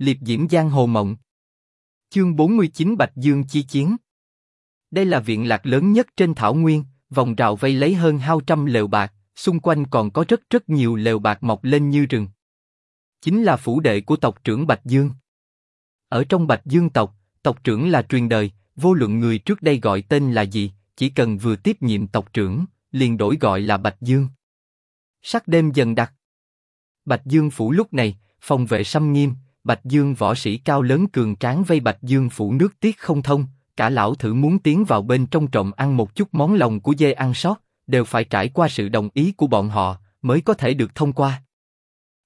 liệp diễm giang hồ mộng. Chương 49 Bạch Dương chi chiến. Đây là viện lạc lớn nhất trên thảo nguyên, vòng rào vây lấy hơn hao trăm lều bạc, xung quanh còn có rất rất nhiều lều bạc mọc lên như rừng. Chính là phủ đệ của tộc trưởng Bạch Dương. Ở trong Bạch Dương tộc, tộc trưởng là truyền đời, vô luận người trước đây gọi tên là gì, chỉ cần vừa tiếp nhiệm tộc trưởng, liền đổi gọi là Bạch Dương. Sắc đêm dần đặc. Bạch Dương phủ lúc này, phòng vệ xâm nghiêm, Bạch Dương võ sĩ cao lớn cường tráng vây Bạch Dương phủ nước tiết không thông, cả lão thử muốn tiến vào bên trong trộm ăn một chút món lòng của dê ăn sót, đều phải trải qua sự đồng ý của bọn họ mới có thể được thông qua.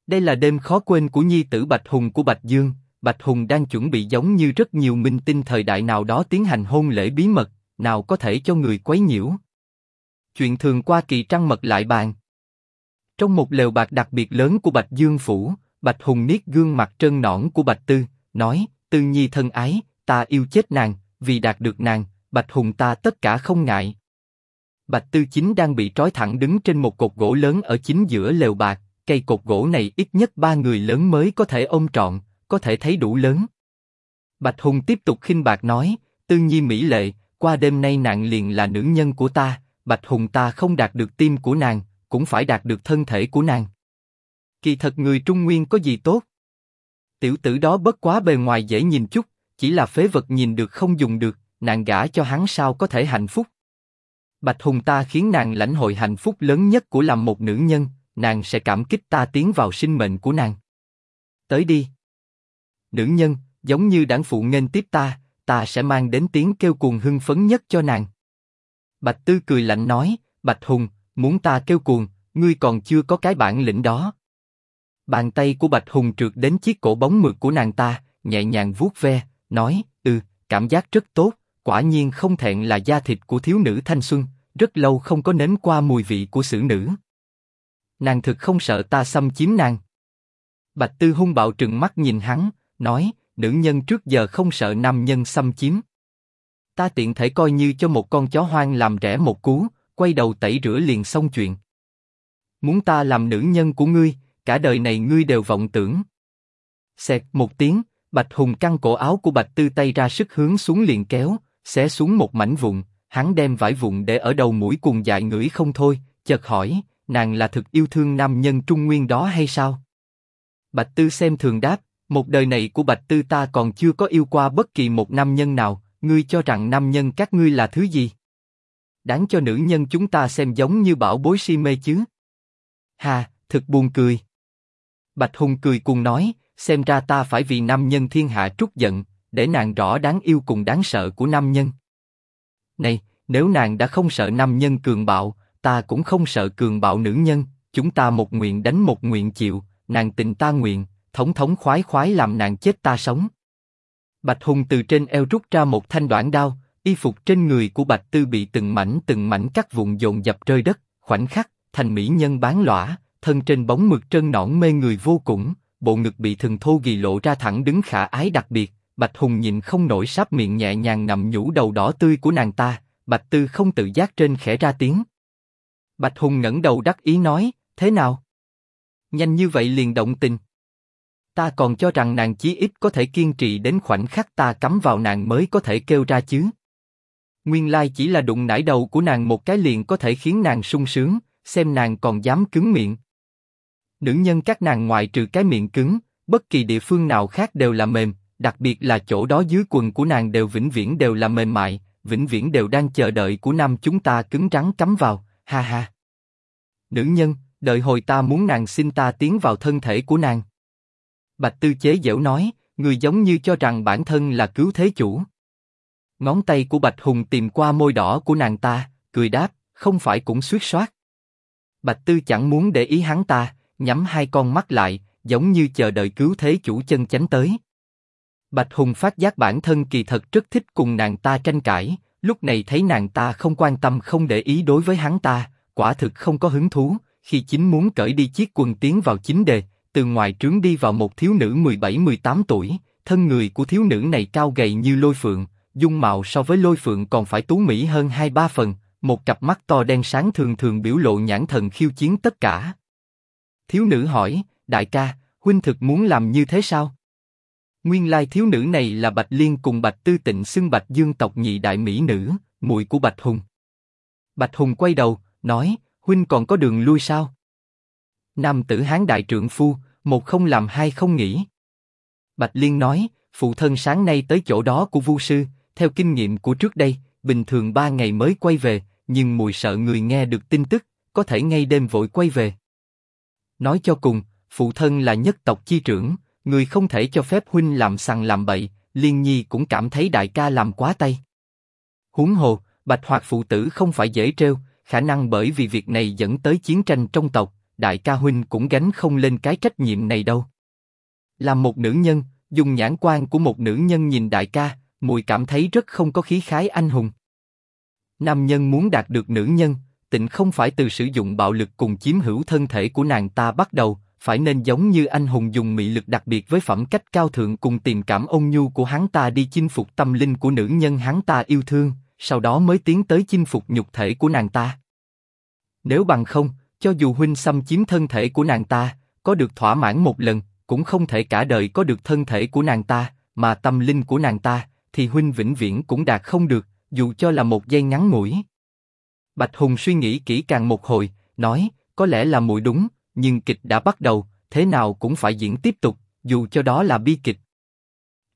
Đây là đêm khó quên của nhi tử Bạch Hùng của Bạch Dương. Bạch Hùng đang chuẩn bị giống như rất nhiều minh tinh thời đại nào đó tiến hành hôn lễ bí mật, nào có thể cho người quấy nhiễu. Chuyện thường qua kỳ trăng mật lại bàn. Trong một lều bạc đặc biệt lớn của Bạch Dương phủ, Bạch Hùng niết gương mặt trơn nõn của Bạch Tư, nói: Tư Nhi thân ái, ta yêu chết nàng, vì đạt được nàng, Bạch Hùng ta tất cả không ngại. Bạch Tư Chính đang bị trói thẳng đứng trên một cột gỗ lớn ở chính giữa lều bạc, cây cột gỗ này ít nhất ba người lớn mới có thể ôm trọn, có thể thấy đủ lớn. Bạch Hùng tiếp tục khinh bạc nói, Tư Nhi mỹ lệ, qua đêm nay nàng liền là nữ nhân của ta, Bạch Hùng ta không đạt được tim của nàng, cũng phải đạt được thân thể của nàng. Kỳ thật người Trung Nguyên có gì tốt? Tiểu tử đó bất quá bề ngoài dễ nhìn chút, chỉ là phế vật nhìn được không dùng được, nàng gả cho hắn sao có thể hạnh phúc? Bạch Hùng ta khiến nàng lãnh hội hạnh phúc lớn nhất của làm một nữ nhân, nàng sẽ cảm kích ta tiến vào sinh mệnh của nàng. Tới đi. Nữ nhân, giống như đảng phụ nghênh tiếp ta, ta sẽ mang đến tiếng kêu cuồng hưng phấn nhất cho nàng. Bạch Tư cười lạnh nói, Bạch Hùng, muốn ta kêu cuồng, ngươi còn chưa có cái bản lĩnh đó. Bàn tay của Bạch Hùng trượt đến chiếc cổ bóng mượt của nàng ta, nhẹ nhàng vuốt ve, nói, ừ, cảm giác rất tốt, quả nhiên không thẹn là da thịt của thiếu nữ thanh xuân, rất lâu không có nếm qua mùi vị của xử nữ. Nàng thực không sợ ta xâm chiếm nàng. Bạch Tư hung bạo trừng mắt nhìn hắn, nói, nữ nhân trước giờ không sợ nam nhân xâm chiếm. Ta tiện thể coi như cho một con chó hoang làm rẻ một cú, quay đầu tẩy rửa liền xong chuyện. Muốn ta làm nữ nhân của ngươi, cả đời này ngươi đều vọng tưởng. Xẹt một tiếng, Bạch Hùng căng cổ áo của Bạch Tư tay ra sức hướng xuống liền kéo, xé xuống một mảnh vụn, hắn đem vải vụn để ở đầu mũi cùng dại ngửi không thôi, chợt hỏi, nàng là thực yêu thương nam nhân trung nguyên đó hay sao? Bạch Tư xem thường đáp, một đời này của Bạch Tư ta còn chưa có yêu qua bất kỳ một nam nhân nào, ngươi cho rằng nam nhân các ngươi là thứ gì? Đáng cho nữ nhân chúng ta xem giống như bảo bối si mê chứ? Hà, thực buồn cười. Bạch Hùng cười cùng nói, xem ra ta phải vì nam nhân thiên hạ trút giận, để nàng rõ đáng yêu cùng đáng sợ của nam nhân. Này, nếu nàng đã không sợ nam nhân cường bạo, ta cũng không sợ cường bạo nữ nhân. Chúng ta một nguyện đánh một nguyện chịu, nàng tình ta nguyện, thống thống khoái khoái làm nàng chết ta sống. Bạch Hùng từ trên eo rút ra một thanh đoạn đao, y phục trên người của Bạch Tư bị từng mảnh từng mảnh cắt vụn dồn dập rơi đất, khoảnh khắc thành mỹ nhân bán lõa, thân trên bóng mực trơn nõn mê người vô cùng, bộ ngực bị thần thô ghi lộ ra thẳng đứng khả ái đặc biệt. Bạch Hùng nhìn không nổi sáp miệng nhẹ nhàng nằm nhũ đầu đỏ tươi của nàng ta, Bạch Tư không tự giác trên khẽ ra tiếng. Bạch Hùng ngẩng đầu đắc ý nói, thế nào? Nhanh như vậy liền động tình. Ta còn cho rằng nàng chí ít có thể kiên trì đến khoảnh khắc ta cắm vào nàng mới có thể kêu ra chứ. Nguyên lai chỉ là đụng nải đầu của nàng một cái liền có thể khiến nàng sung sướng, xem nàng còn dám cứng miệng. Nữ nhân các nàng ngoại trừ cái miệng cứng, bất kỳ địa phương nào khác đều là mềm, đặc biệt là chỗ đó dưới quần của nàng đều vĩnh viễn đều là mềm mại, vĩnh viễn đều đang chờ đợi của nam chúng ta cứng rắn cắm vào, ha ha. Nữ nhân, đợi hồi ta muốn nàng xin ta tiến vào thân thể của nàng. Bạch Tư chế dẻo nói, người giống như cho rằng bản thân là cứu thế chủ. Ngón tay của Bạch Hùng tìm qua môi đỏ của nàng ta, cười đáp, không phải cũng suýt soát. Bạch Tư chẳng muốn để ý hắn ta, nhắm hai con mắt lại, giống như chờ đợi cứu thế chủ chân chánh tới. Bạch Hùng phát giác bản thân kỳ thật rất thích cùng nàng ta tranh cãi, lúc này thấy nàng ta không quan tâm không để ý đối với hắn ta, quả thực không có hứng thú, khi chính muốn cởi đi chiếc quần tiến vào chính đề, từ ngoài trướng đi vào một thiếu nữ 17-18 tuổi, thân người của thiếu nữ này cao gầy như lôi phượng, dung mạo so với lôi phượng còn phải tú mỹ hơn hai ba phần, một cặp mắt to đen sáng thường thường biểu lộ nhãn thần khiêu chiến tất cả. Thiếu nữ hỏi, đại ca, huynh thực muốn làm như thế sao? Nguyên lai thiếu nữ này là Bạch Liên cùng Bạch Tư Tịnh xưng Bạch Dương tộc nhị đại mỹ nữ, muội của Bạch Hùng. Bạch Hùng quay đầu, nói, huynh còn có đường lui sao? Nam tử hán đại trượng phu, một không làm hai không nghĩ. Bạch Liên nói, phụ thân sáng nay tới chỗ đó của Vu sư, theo kinh nghiệm của trước đây, bình thường ba ngày mới quay về, nhưng mùi sợ người nghe được tin tức, có thể ngay đêm vội quay về. Nói cho cùng, phụ thân là nhất tộc chi trưởng, người không thể cho phép huynh làm sằng làm bậy, Liên Nhi cũng cảm thấy đại ca làm quá tay. Huống hồ, Bạch Hoạt phụ tử không phải dễ treo, khả năng bởi vì việc này dẫn tới chiến tranh trong tộc, đại ca huynh cũng gánh không lên cái trách nhiệm này đâu. Làm một nữ nhân, dùng nhãn quan của một nữ nhân nhìn đại ca, mùi cảm thấy rất không có khí khái anh hùng. Nam nhân muốn đạt được nữ nhân, tịnh không phải từ sử dụng bạo lực cùng chiếm hữu thân thể của nàng ta bắt đầu, phải nên giống như anh hùng dùng mị lực đặc biệt với phẩm cách cao thượng cùng tình cảm ôn nhu của hắn ta đi chinh phục tâm linh của nữ nhân hắn ta yêu thương, sau đó mới tiến tới chinh phục nhục thể của nàng ta. Nếu bằng không, cho dù huynh xâm chiếm thân thể của nàng ta, có được thỏa mãn một lần, cũng không thể cả đời có được thân thể của nàng ta, mà tâm linh của nàng ta, thì huynh vĩnh viễn cũng đạt không được, dù cho là một giây ngắn ngủi. Bạch Hùng suy nghĩ kỹ càng một hồi, nói, có lẽ là muội đúng, nhưng kịch đã bắt đầu, thế nào cũng phải diễn tiếp tục, dù cho đó là bi kịch.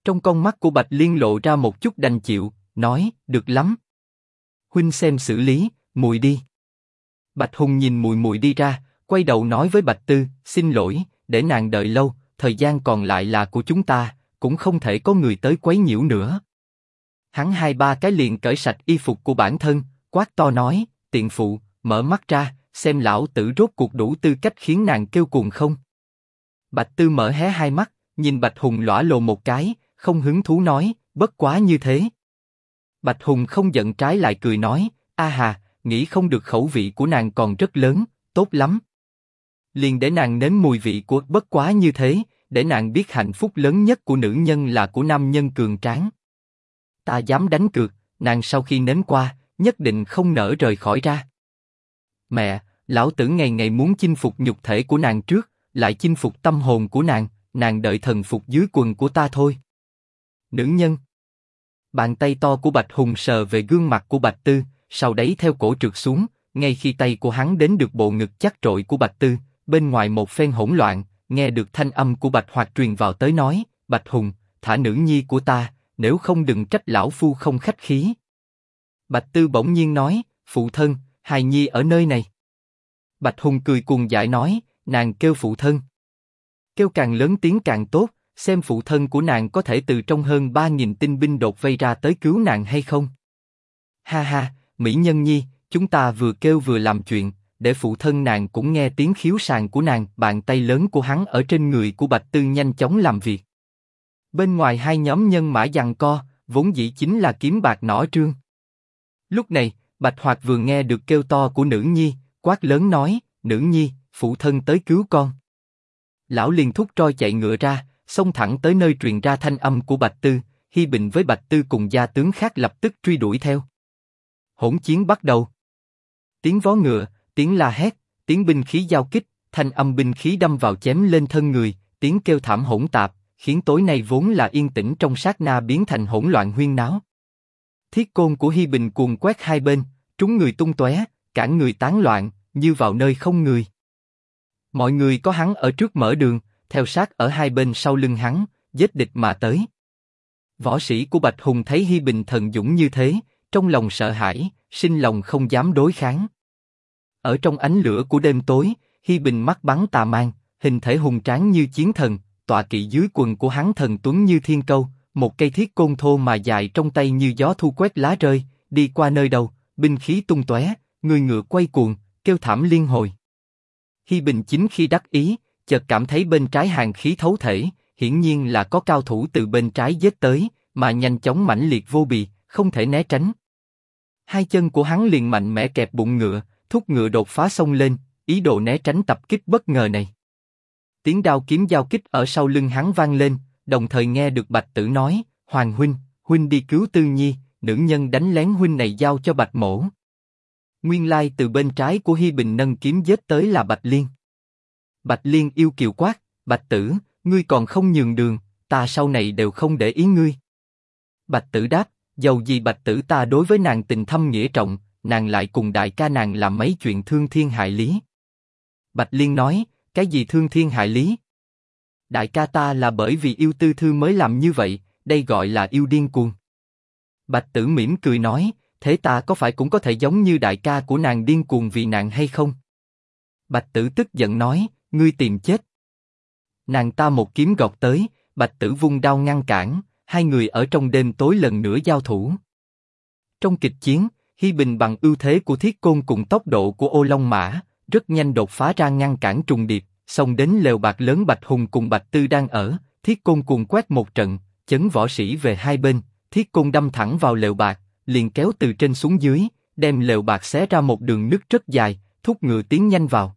Trong con mắt của Bạch Liên lộ ra một chút đành chịu, nói, được lắm. Huynh xem xử lý, mùi đi. Bạch Hùng nhìn mùi mùi đi ra, quay đầu nói với Bạch Tư, xin lỗi, để nàng đợi lâu, thời gian còn lại là của chúng ta, cũng không thể có người tới quấy nhiễu nữa. Hắn hai ba cái liền cởi sạch y phục của bản thân, quát to nói, tiện phụ, mở mắt ra, xem lão tử rốt cuộc đủ tư cách khiến nàng kêu cuồng không. Bạch Tư mở hé hai mắt, nhìn Bạch Hùng lõa lồ một cái, không hứng thú nói, bất quá như thế. Bạch Hùng không giận trái lại cười nói, a hà, nghĩ không được khẩu vị của nàng còn rất lớn, tốt lắm. Liền để nàng nếm mùi vị của bất quá như thế, để nàng biết hạnh phúc lớn nhất của nữ nhân là của nam nhân cường tráng. Ta dám đánh cược, nàng sau khi nếm qua, nhất định không nỡ rời khỏi ra. Mẹ, lão tử ngày ngày muốn chinh phục nhục thể của nàng trước, lại chinh phục tâm hồn của nàng, nàng đợi thần phục dưới quần của ta thôi. Nữ nhân. Bàn tay to của Bạch Hùng sờ về gương mặt của Bạch Tư, sau đấy theo cổ trượt xuống, ngay khi tay của hắn đến được bộ ngực chắc trội của Bạch Tư, bên ngoài một phen hỗn loạn, nghe được thanh âm của Bạch Hoạt truyền vào tới nói, Bạch Hùng, thả nữ nhi của ta, nếu không đừng trách lão phu không khách khí. Bạch Tư bỗng nhiên nói, phụ thân, hài nhi ở nơi này. Bạch Hùng cười cuồng giải nói, nàng kêu phụ thân. Kêu càng lớn tiếng càng tốt, xem phụ thân của nàng có thể từ trong hơn ba nghìn tinh binh đột vây ra tới cứu nàng hay không. Ha ha, Mỹ Nhân Nhi, chúng ta vừa kêu vừa làm chuyện, để phụ thân nàng cũng nghe tiếng khiếu sàng của nàng. Bàn tay lớn của hắn ở trên người của Bạch Tư nhanh chóng làm việc. Bên ngoài hai nhóm nhân mã giằng co, vốn dĩ chính là kiếm bạc nỏ trương. Lúc này, Bạch Hoạt vừa nghe được kêu to của nữ nhi, quát lớn nói, nữ nhi, phụ thân tới cứu con. Lão liền thúc roi chạy ngựa ra, xông thẳng tới nơi truyền ra thanh âm của Bạch Tư, Hi Bình với Bạch Tư cùng gia tướng khác lập tức truy đuổi theo. Hỗn chiến bắt đầu. Tiếng vó ngựa, tiếng la hét, tiếng binh khí giao kích, thanh âm binh khí đâm vào chém lên thân người, tiếng kêu thảm hỗn tạp, khiến tối nay vốn là yên tĩnh trong sát na biến thành hỗn loạn huyên náo. Thiết côn của Hi Bình cuồng quét hai bên, trúng người tung tóe, cản người tán loạn, như vào nơi không người. Mọi người có hắn ở trước mở đường, theo sát ở hai bên sau lưng hắn, giết địch mà tới. Võ sĩ của Bạch Hùng thấy Hi Bình thần dũng như thế, trong lòng sợ hãi, sinh lòng không dám đối kháng. Ở trong ánh lửa của đêm tối, Hi Bình mắt bắn tà mang, hình thể hùng tráng như chiến thần, tọa kỵ dưới quần của hắn thần tuấn như thiên câu, một cây thiết côn thô mà dài trong tay như gió thu quét lá rơi, đi qua nơi đâu, binh khí tung tóe, người ngựa quay cuồng, kêu thảm liên hồi. Hi Bình chính khi đắc ý, chợt cảm thấy bên trái hàng khí thấu thể, hiển nhiên là có cao thủ từ bên trái giết tới, mà nhanh chóng mãnh liệt vô bì, không thể né tránh. Hai chân của hắn liền mạnh mẽ kẹp bụng ngựa, thúc ngựa đột phá sông lên, ý đồ né tránh tập kích bất ngờ này. Tiếng đao kiếm giao kích ở sau lưng hắn vang lên, đồng thời nghe được Bạch Tử nói, Hoàng huynh, huynh đi cứu Tư Nhi, nữ nhân đánh lén huynh này giao cho Bạch Mổ. Nguyên lai từ bên trái của Hi Bình nâng kiếm giết tới là Bạch Liên. Bạch Liên yêu kiều quát, Bạch Tử, ngươi còn không nhường đường, ta sau này đều không để ý ngươi. Bạch tử đáp, dầu gì bạch tử ta đối với nàng tình thâm nghĩa trọng, nàng lại cùng đại ca nàng làm mấy chuyện thương thiên hại lý. Bạch Liên nói, cái gì thương thiên hại lý? Đại ca ta là bởi vì yêu tư thư mới làm như vậy, đây gọi là yêu điên cuồng. Bạch tử mỉm cười nói, thế ta có phải cũng có thể giống như đại ca của nàng điên cuồng vì nàng hay không? Bạch tử tức giận nói, ngươi tìm chết. Nàng ta một kiếm gọt tới, bạch tử vung đao ngăn cản, hai người ở trong đêm tối lần nữa giao thủ. Trong kịch chiến, Hi Bình bằng ưu thế của thiết côn cùng tốc độ của ô long mã, rất nhanh đột phá ra ngăn cản trùng điệp, xông đến lều bạc lớn Bạch Hùng cùng Bạch Tư đang ở, thiết côn cùng quét một trận, chấn võ sĩ về hai bên, thiết côn đâm thẳng vào lều bạc, liền kéo từ trên xuống dưới, đem lều bạc xé ra một đường nứt rất dài, thúc ngựa tiến nhanh vào.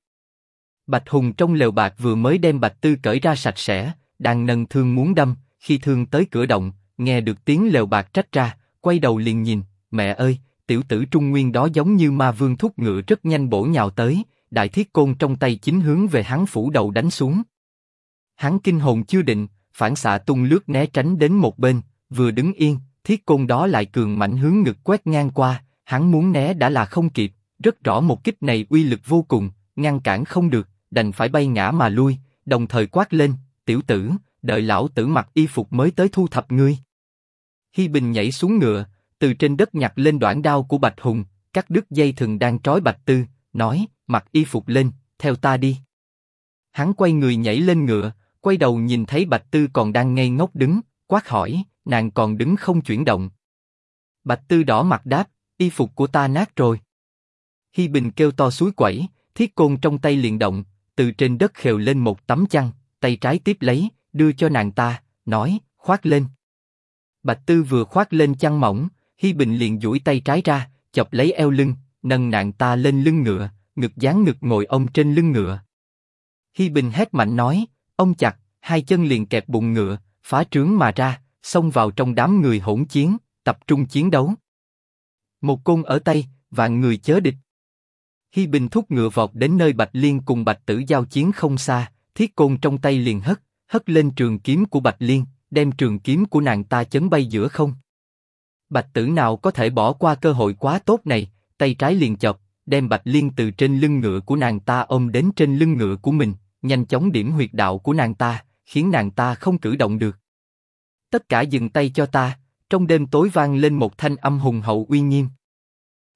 Bạch Hùng trong lều bạc vừa mới đem Bạch Tư cởi ra sạch sẽ, đang nâng thương muốn đâm, khi thương tới cửa động, nghe được tiếng lều bạc trách ra, quay đầu liền nhìn, mẹ ơi, tiểu tử Trung Nguyên đó giống như ma vương thúc ngựa rất nhanh bổ nhào tới, đại thiết côn trong tay chính hướng về hắn phủ đầu đánh xuống. Hắn kinh hồn chưa định, phản xạ tung lướt né tránh đến một bên, vừa đứng yên, thiết côn đó lại cường mạnh hướng ngực quét ngang qua, hắn muốn né đã là không kịp, rất rõ một kích này uy lực vô cùng, ngăn cản không được, đành phải bay ngã mà lui, đồng thời quát lên, tiểu tử, đợi lão tử mặc y phục mới tới thu thập ngươi. Hi Bình nhảy xuống ngựa, từ trên đất nhặt lên đoạn đao của Bạch Hùng, cắt đứt dây thừng đang trói Bạch Tư, nói, mặc y phục lên, theo ta đi. Hắn quay người nhảy lên ngựa, quay đầu nhìn thấy Bạch Tư còn đang ngây ngốc đứng, quát hỏi, nàng còn đứng không chuyển động. Bạch Tư đỏ mặt đáp, y phục của ta nát rồi. Hi Bình kêu to suối quẩy, thiết côn trong tay liền động, từ trên đất khều lên một tấm chăn, tay trái tiếp lấy, đưa cho nàng ta, nói, khoác lên. Bạch Tư vừa khoác lên chăn mỏng, Hi Bình liền duỗi tay trái ra, chọc lấy eo lưng, nâng nàng ta lên lưng ngựa, ngực dán ngực ngồi ông trên lưng ngựa. Hi Bình hét mạnh nói, ông chặt, hai chân liền kẹp bụng ngựa, phá trướng mà ra, xông vào trong đám người hỗn chiến, tập trung chiến đấu. Một côn ở tay, vạn người chớ địch. Hi Bình thúc ngựa vọt đến nơi Bạch Liên cùng Bạch Tử giao chiến không xa, thiết côn trong tay liền hất, hất lên trường kiếm của Bạch Liên, đem trường kiếm của nàng ta chấn bay giữa không. Bạch Tử nào có thể bỏ qua cơ hội quá tốt này, tay trái liền chọc, đem Bạch Liên từ trên lưng ngựa của nàng ta ôm đến trên lưng ngựa của mình, nhanh chóng điểm huyệt đạo của nàng ta, khiến nàng ta không cử động được. Tất cả dừng tay cho ta, trong đêm tối vang lên một thanh âm hùng hậu uy nghiêm.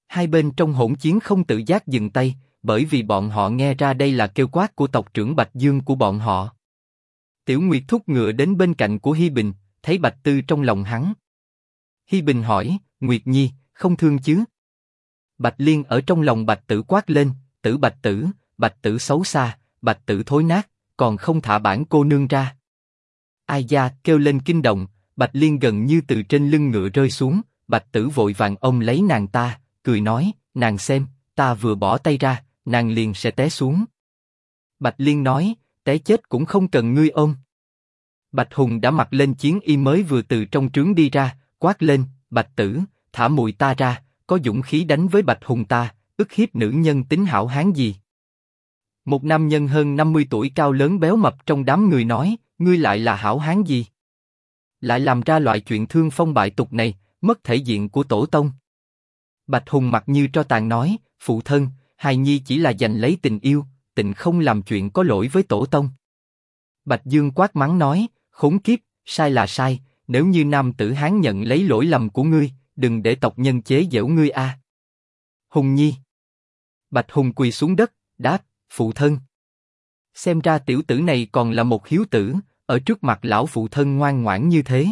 Hai bên trong hỗn chiến không tự giác dừng tay, bởi vì bọn họ nghe ra đây là kêu quát của tộc trưởng Bạch Dương của bọn họ. Tiểu Nguyệt thúc ngựa đến bên cạnh của Hi Bình, thấy Bạch Tư trong lòng hắn. Hi Bình hỏi, Nguyệt Nhi, không thương chứ? Bạch Liên ở trong lòng Bạch Tử quát lên, Tử Bạch Tử, Bạch Tử xấu xa, Bạch Tử thối nát, còn không thả bản cô nương ra. Ai gia kêu lên kinh động, Bạch Liên gần như từ trên lưng ngựa rơi xuống, Bạch Tử vội vàng ôm lấy nàng ta, cười nói, nàng xem, ta vừa bỏ tay ra, nàng liền sẽ té xuống. Bạch Liên nói, té chết cũng không cần ngươi ôm. Bạch Hùng đã mặc lên chiến y mới vừa từ trong trướng đi ra, quát lên, Bạch Tử, thả mùi ta ra, có dũng khí đánh với Bạch Hùng ta, ức hiếp nữ nhân tính hảo hán gì? Một nam nhân hơn 50 tuổi cao lớn béo mập trong đám người nói, ngươi lại là hảo hán gì? Lại làm ra loại chuyện thương phong bại tục này, mất thể diện của tổ tông. Bạch Hùng mặt như cho tàn nói, phụ thân, hài nhi chỉ là giành lấy tình yêu, tình không làm chuyện có lỗi với tổ tông. Bạch Dương quát mắng nói, khốn kiếp, sai là sai, nếu như nam tử hán nhận lấy lỗi lầm của ngươi, đừng để tộc nhân chế giễu ngươi a. Hùng Nhi. Bạch Hùng quỳ xuống đất, đáp, phụ thân. Xem ra tiểu tử này còn là một hiếu tử, ở trước mặt lão phụ thân ngoan ngoãn như thế.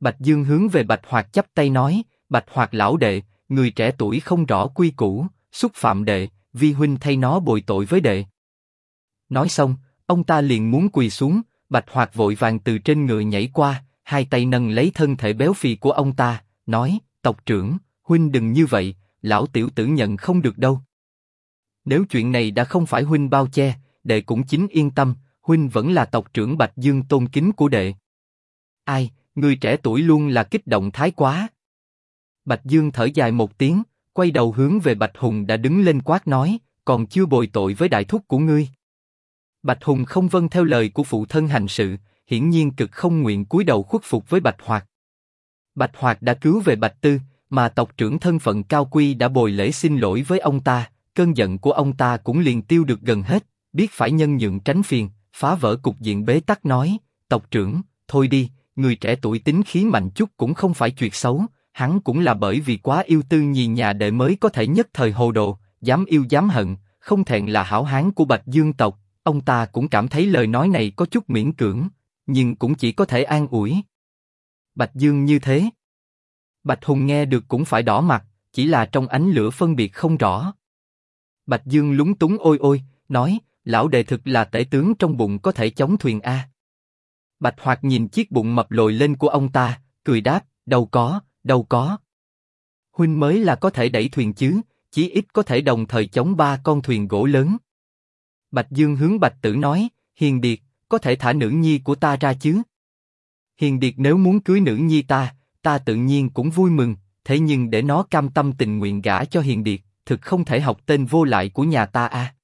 Bạch Dương hướng về Bạch Hoạt chắp tay nói, Bạch Hoạt lão đệ, người trẻ tuổi không rõ quy củ, xúc phạm đệ, vi huynh thay nó bồi tội với đệ. Nói xong, ông ta liền muốn quỳ xuống, Bạch Hoạt vội vàng từ trên ngựa nhảy qua, hai tay nâng lấy thân thể béo phì của ông ta, nói, tộc trưởng, huynh đừng như vậy, lão tiểu tử nhận không được đâu. Nếu chuyện này đã không phải huynh bao che, đệ cũng chính yên tâm, huynh vẫn là tộc trưởng Bạch Dương tôn kính của đệ. Ai, người trẻ tuổi luôn là kích động thái quá. Bạch Dương thở dài một tiếng, quay đầu hướng về Bạch Hùng đã đứng lên quát nói, còn chưa bồi tội với đại thúc của ngươi. Bạch Hùng không vâng theo lời của phụ thân hành sự, hiển nhiên cực không nguyện cúi đầu khuất phục với Bạch Hoạt. Bạch Hoạt đã cứu về Bạch Tư, mà tộc trưởng thân phận cao quy đã bồi lễ xin lỗi với ông ta, cơn giận của ông ta cũng liền tiêu được gần hết, biết phải nhân nhượng tránh phiền, phá vỡ cục diện bế tắc nói, tộc trưởng, thôi đi, người trẻ tuổi tính khí mạnh chút cũng không phải chuyện xấu, hắn cũng là bởi vì quá yêu tư nhì nhà đệ mới có thể nhất thời hồ đồ, dám yêu dám hận, không thẹn là hảo hán của Bạch Dương tộc, ông ta cũng cảm thấy lời nói này có chút miễn cưỡng, nhưng cũng chỉ có thể an ủi. Bạch Dương như thế. Bạch Hùng nghe được cũng phải đỏ mặt, chỉ là trong ánh lửa phân biệt không rõ. Bạch Dương lúng túng ôi ôi, nói, lão đệ thực là tể tướng trong bụng có thể chống thuyền a. Bạch Hoạt nhìn chiếc bụng mập lồi lên của ông ta, cười đáp, đâu có, đâu có. Huynh mới là có thể đẩy thuyền chứ, chí ít có thể đồng thời chống ba con thuyền gỗ lớn. Bạch Dương hướng Bạch Tử nói, Hiền Điệt, có thể thả nữ nhi của ta ra chứ? Hiền Điệt nếu muốn cưới nữ nhi ta, ta tự nhiên cũng vui mừng, thế nhưng để nó cam tâm tình nguyện gả cho Hiền Điệt, thực không thể học tên vô lại của nhà ta a.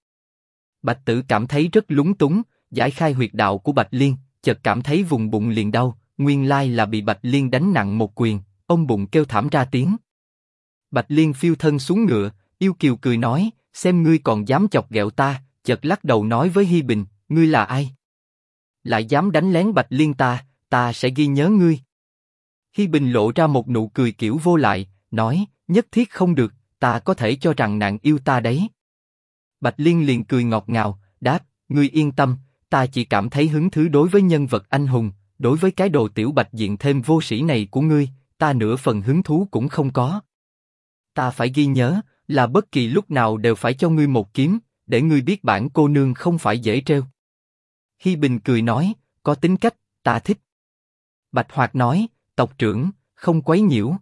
Bạch Tử cảm thấy rất lúng túng, giải khai huyệt đạo của Bạch Liên, chợt cảm thấy vùng bụng liền đau, nguyên lai là bị Bạch Liên đánh nặng một quyền, ông bụng kêu thảm ra tiếng. Bạch Liên phiêu thân xuống ngựa, yêu kiều cười nói, xem ngươi còn dám chọc ghẹo ta, chợt lắc đầu nói với Hi Bình, ngươi là ai? Lại dám đánh lén Bạch Liên ta, ta sẽ ghi nhớ ngươi. Hi Bình lộ ra một nụ cười kiểu vô lại, nói, nhất thiết không được, ta có thể cho rằng nàng yêu ta đấy. Bạch Liên liền cười ngọt ngào, đáp, ngươi yên tâm, ta chỉ cảm thấy hứng thú đối với nhân vật anh hùng, đối với cái đồ tiểu bạch diện thêm vô sĩ này của ngươi, ta nửa phần hứng thú cũng không có. Ta phải ghi nhớ, là bất kỳ lúc nào đều phải cho ngươi một kiếm, để ngươi biết bản cô nương không phải dễ treo. Hi Bình cười nói, có tính cách, ta thích. Bạch Hoạt nói, tộc trưởng, không quấy nhiễu.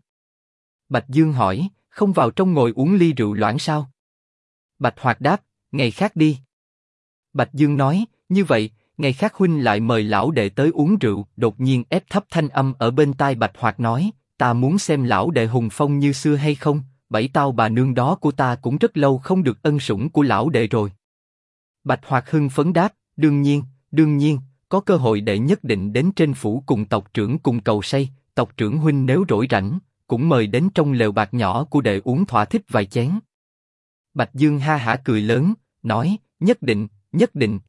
Bạch Dương hỏi, không vào trong ngồi uống ly rượu loãng sao? Bạch Hoạt đáp, ngày khác đi. Bạch Dương nói, như vậy, ngày khác huynh lại mời lão đệ tới uống rượu. Đột nhiên ép thấp thanh âm ở bên tai Bạch Hoạt nói, ta muốn xem lão đệ hùng phong như xưa hay không. Bảy tao bà nương đó của ta cũng rất lâu không được ân sủng của lão đệ rồi. Bạch Hoạt hưng phấn đáp, đương nhiên, đương nhiên, có cơ hội đệ nhất định đến trên phủ cùng tộc trưởng cùng cầu say. Tộc trưởng huynh nếu rỗi rảnh, cũng mời đến trong lều bạc nhỏ của đệ uống thỏa thích vài chén. Bạch Dương ha hả cười lớn, nói, nhất định, nhất định.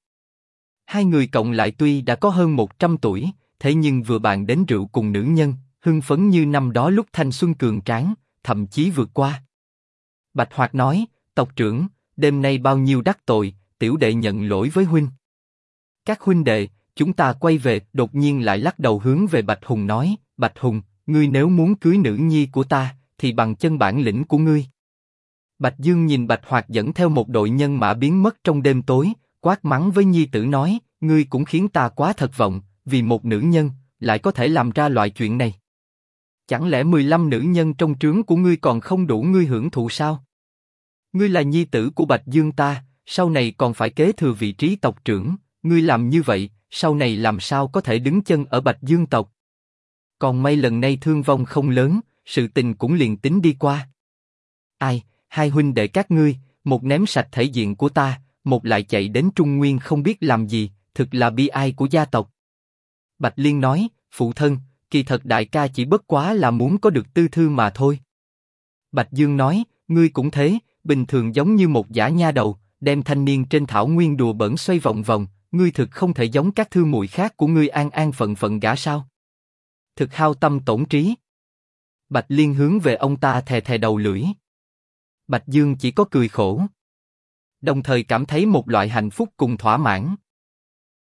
Hai người cộng lại tuy đã có hơn 100 tuổi, thế nhưng vừa bàn đến rượu cùng nữ nhân, hưng phấn như năm đó lúc thanh xuân cường tráng, thậm chí vượt qua. Bạch Hoạt nói, tộc trưởng, đêm nay bao nhiêu đắc tội, tiểu đệ nhận lỗi với huynh. Các huynh đệ, chúng ta quay về, đột nhiên lại lắc đầu hướng về Bạch Hùng nói, Bạch Hùng, ngươi nếu muốn cưới nữ nhi của ta, thì bằng chân bản lĩnh của ngươi. Bạch Dương nhìn Bạch Hoạt dẫn theo một đội nhân mã biến mất trong đêm tối, quát mắng với nhi tử nói, ngươi cũng khiến ta quá thật vọng, vì một nữ nhân, lại có thể làm ra loại chuyện này. Chẳng lẽ 15 nữ nhân trong trướng của ngươi còn không đủ ngươi hưởng thụ sao? Ngươi là nhi tử của Bạch Dương ta, sau này còn phải kế thừa vị trí tộc trưởng, ngươi làm như vậy, sau này làm sao có thể đứng chân ở Bạch Dương tộc? Còn may lần này thương vong không lớn, sự tình cũng liền tính đi qua. Ai, hai huynh đệ các ngươi, một ném sạch thể diện của ta, một lại chạy đến Trung Nguyên không biết làm gì, thực là bi ai của gia tộc. Bạch Liên nói, phụ thân, kỳ thật đại ca chỉ bất quá là muốn có được tư thư mà thôi. Bạch Dương nói, ngươi cũng thế, bình thường giống như một giả nha đầu, đem thanh niên trên thảo nguyên đùa bẩn xoay vòng vòng, ngươi thực không thể giống các thư muội khác của ngươi an an phận phận gả sao? Thực hao tâm tổn trí. Bạch Liên hướng về ông ta thè thè đầu lưỡi. Bạch Dương chỉ có cười khổ. Đồng thời cảm thấy một loại hạnh phúc cùng thỏa mãn.